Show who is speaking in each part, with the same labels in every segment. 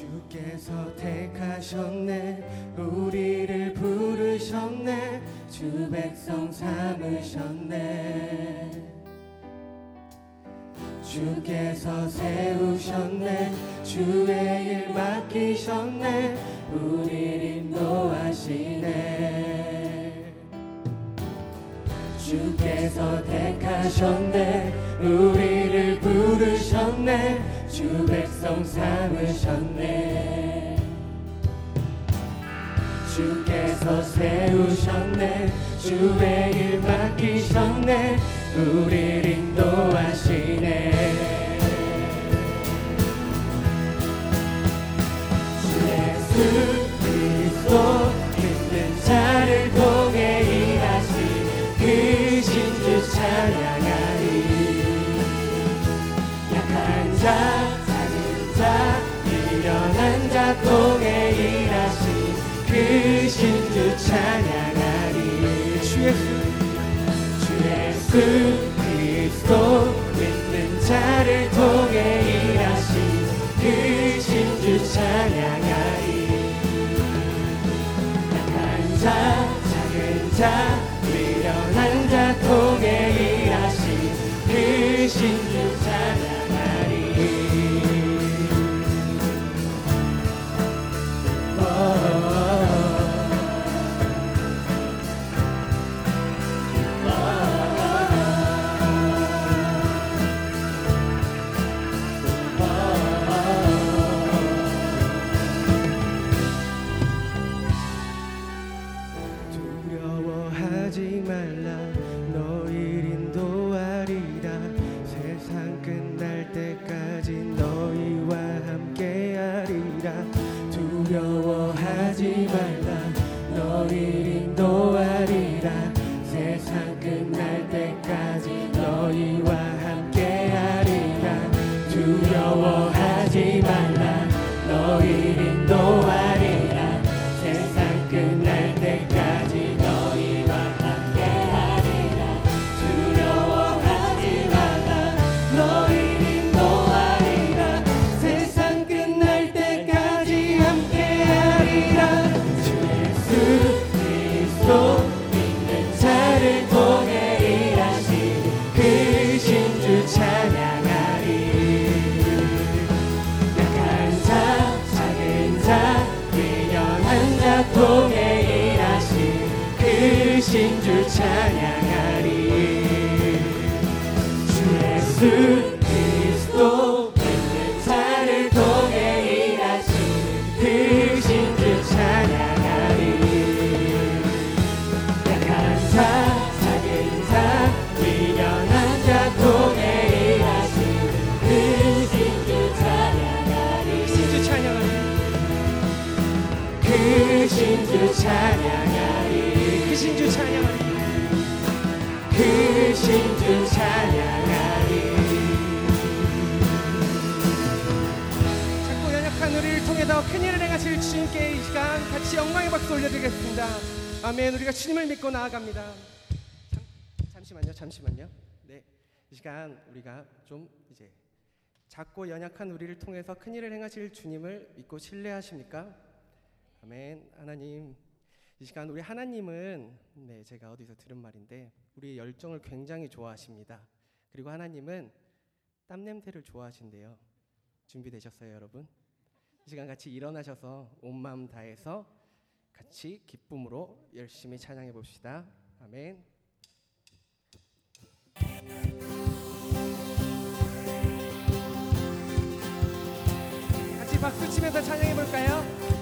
Speaker 1: 주께서 택하셨네. 우리를 부르셨네. 주 백성 삼으셨네. 주께서 세우셨네. 주의 일 맡기셨네. 우리를 인도하시네. 주께서 택하셨네. 우리를 부르셨네 주 백성 삼으셨네. 주께서 세우셨네. 주의 일 맡기셨네. 우리를 인도하시네. 주 통해 일하신 그 신주 찬양하리. 주 예수. 주 예수 그리스도 믿는 자를 통해 일하신 그 신주 찬양하리. 약한 자 작은 자 미련한 자 통해 두려워하지 말라. 너희를 인도하리 그 신주 찬양하리
Speaker 2: 작고 연약한 우리를 통해서 큰일을 행하실 주님께 이 시간 같이 영광의 박수 올려드리겠습니다. 아멘. 우리가 주님을 믿고 나아갑니다. 잠, 잠시만요. 잠시만요. 네. 이 시간 우리가 좀 이제 작고 연약한 우리를 통해서 큰일을 행하실 주님을 믿고 신뢰하십니까? 아멘. 하나님. 이 시간 우리 하나님은 네, 제가 어디서 들은 말인데 우리의 열정을 굉장히 좋아하십니다. 그리고 하나님은 땀 냄새를 좋아하신대요. 준비되셨어요, 여러분? 이 시간 같이 일어나셔서 온 마음 다해서 같이 기쁨으로 열심히 찬양해 봅시다. 아멘. 같이 박수 치면서 찬양해 볼까요?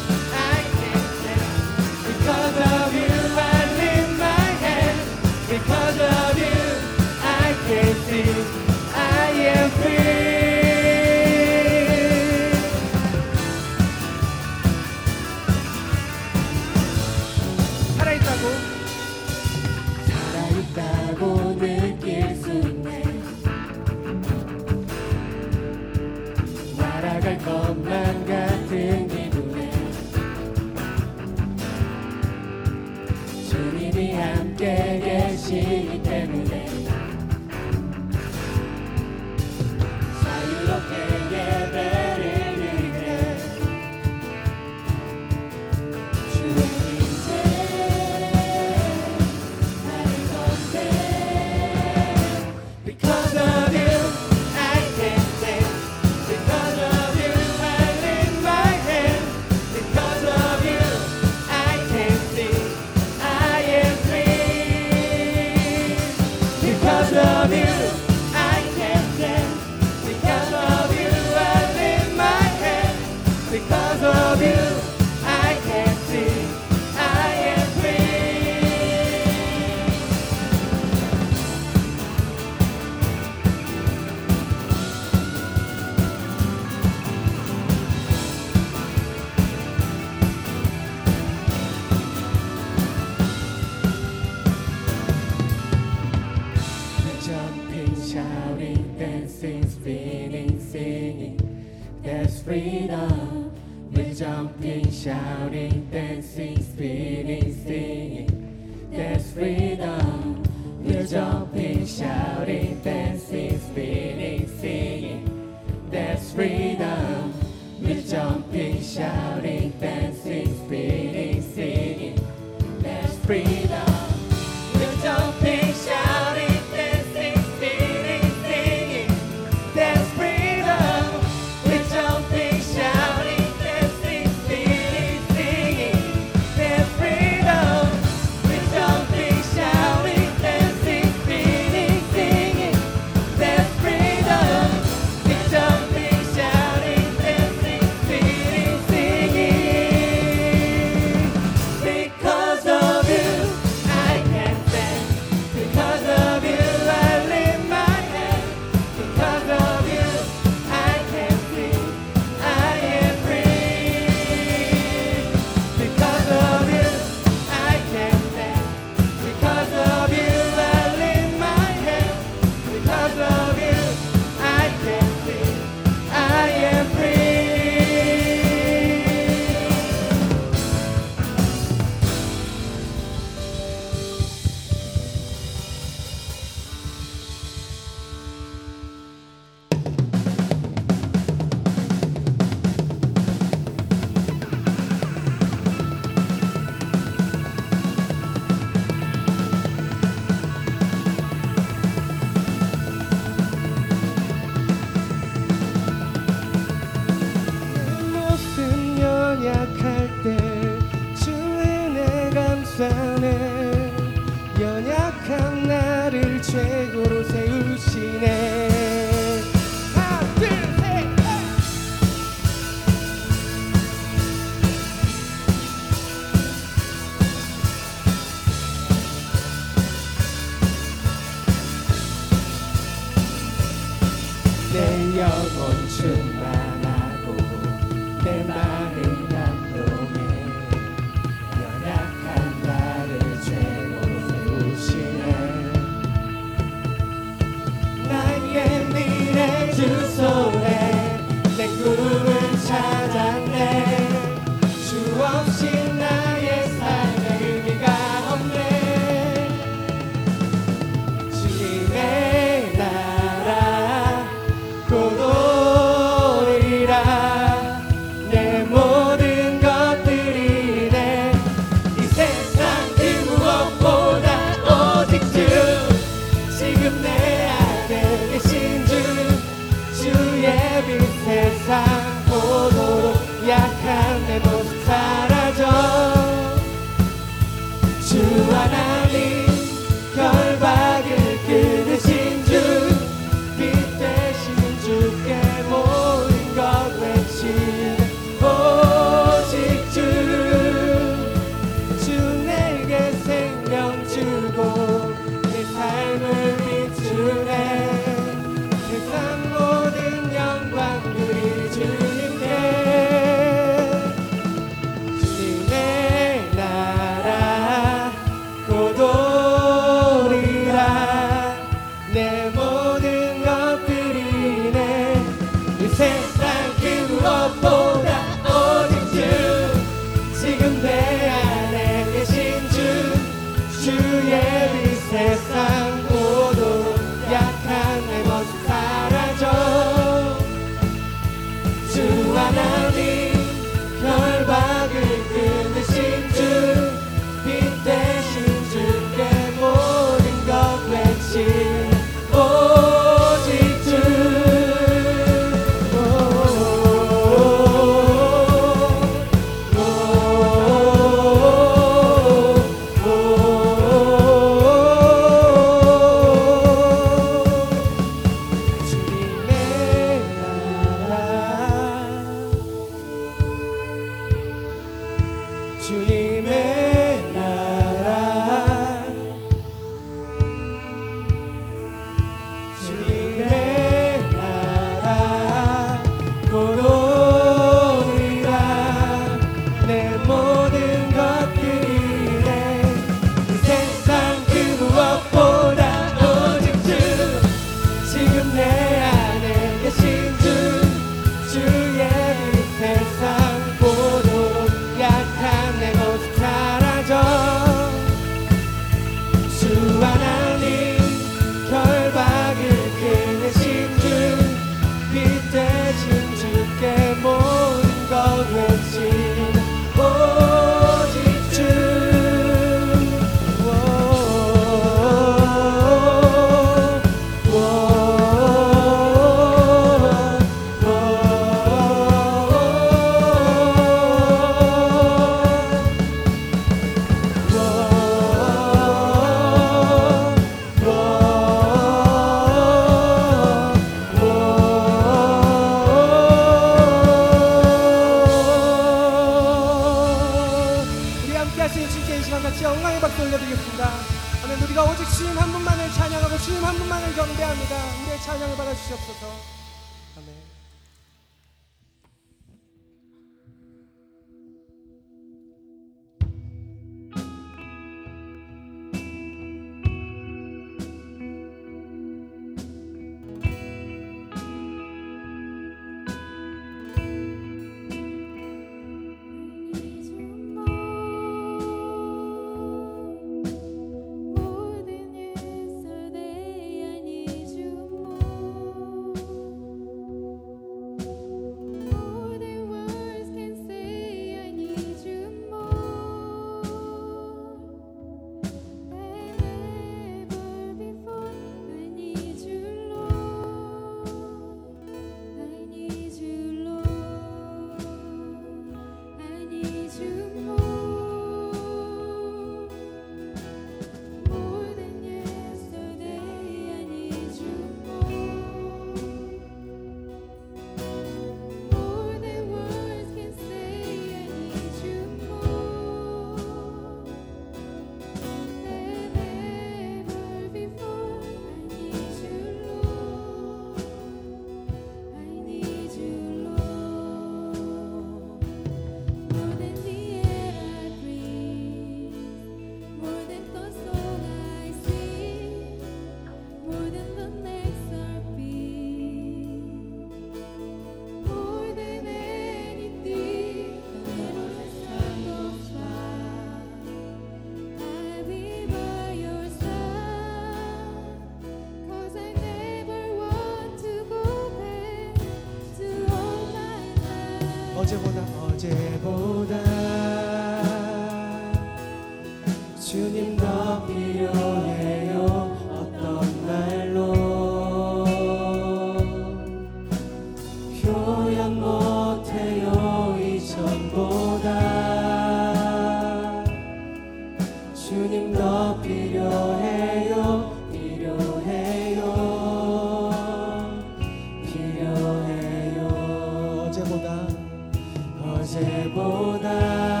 Speaker 2: 어제보다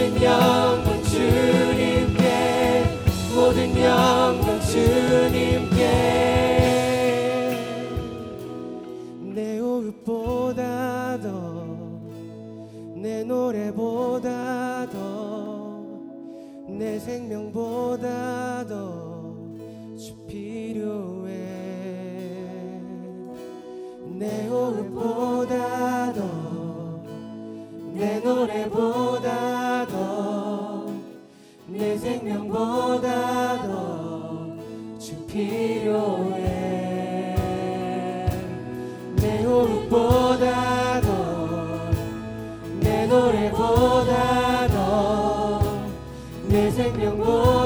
Speaker 2: living young. 보다
Speaker 1: 더내 노래보다 더내 생명보다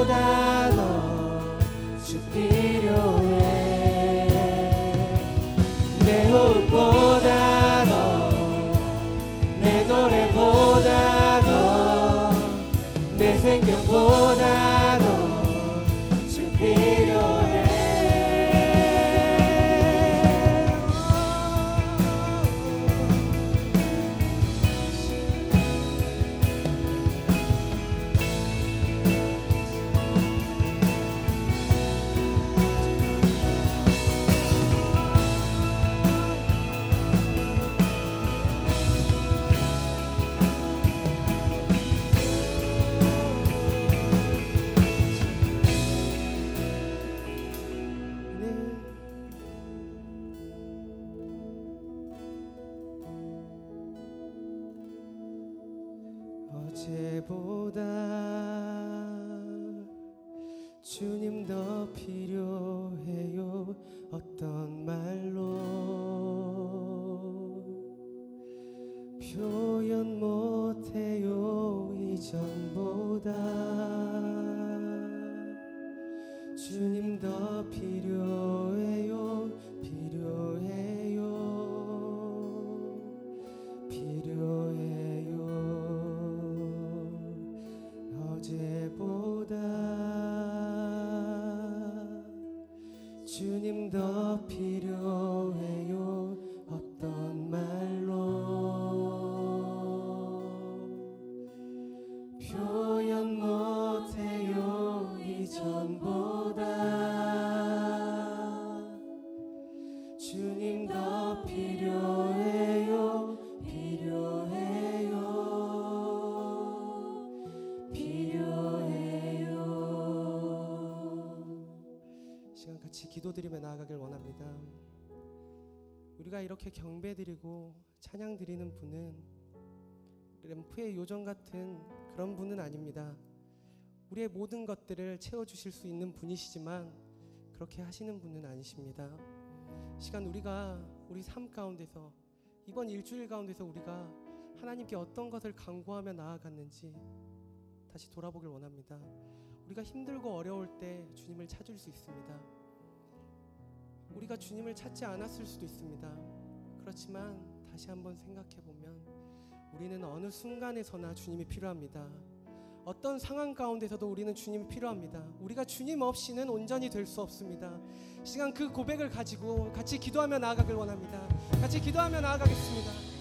Speaker 2: 이렇게 경배드리고 찬양드리는 분은 램프의 요정 같은 그런 분은 아닙니다. 우리의 모든 것들을 채워주실 수 있는 분이시지만 그렇게 하시는 분은 아니십니다. 시간 우리가 우리 삶 가운데서 이번 일주일 가운데서 우리가 하나님께 어떤 것을 간구하며 나아갔는지 다시 돌아보길 원합니다. 우리가 힘들고 어려울 때 주님을 찾을 수 있습니다. 우리가 주님을 찾지 않았을 수도 있습니다. 그렇지만 다시 한번 생각해 보면 우리는 어느 순간에서나 주님이 필요합니다. 어떤 상황 가운데서도 우리는 주님이 필요합니다. 우리가 주님 없이는 온전히 될 수 없습니다. 이 시간 그 고백을 가지고 같이 기도하며 나아가길 원합니다. 같이 기도하며 나아가겠습니다.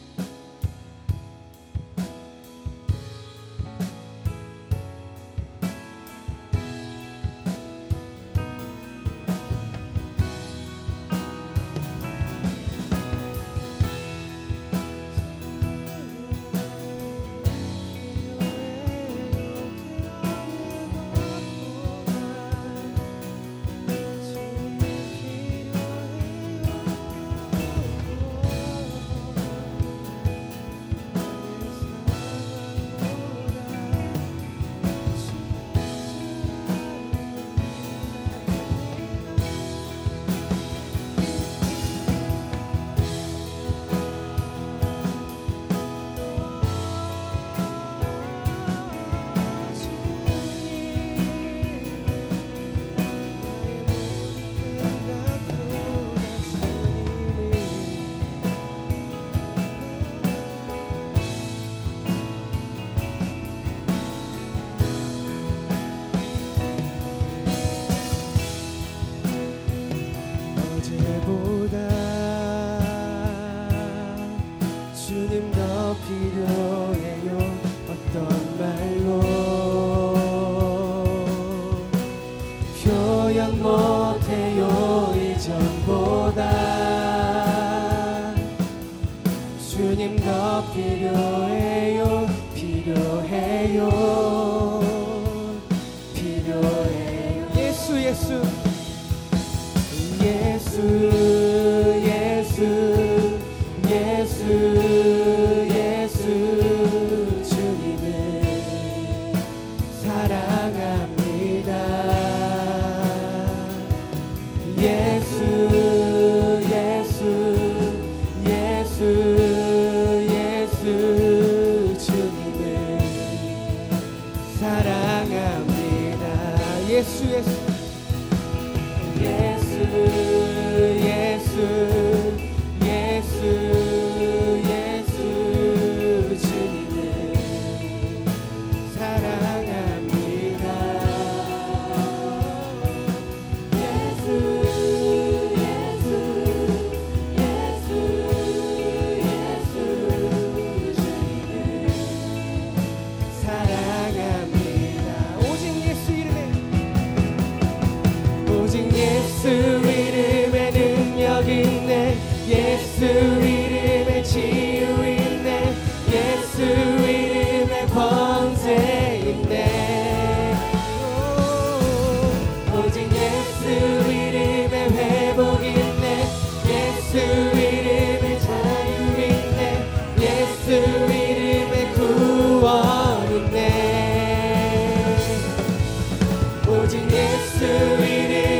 Speaker 2: 오직 예수 이름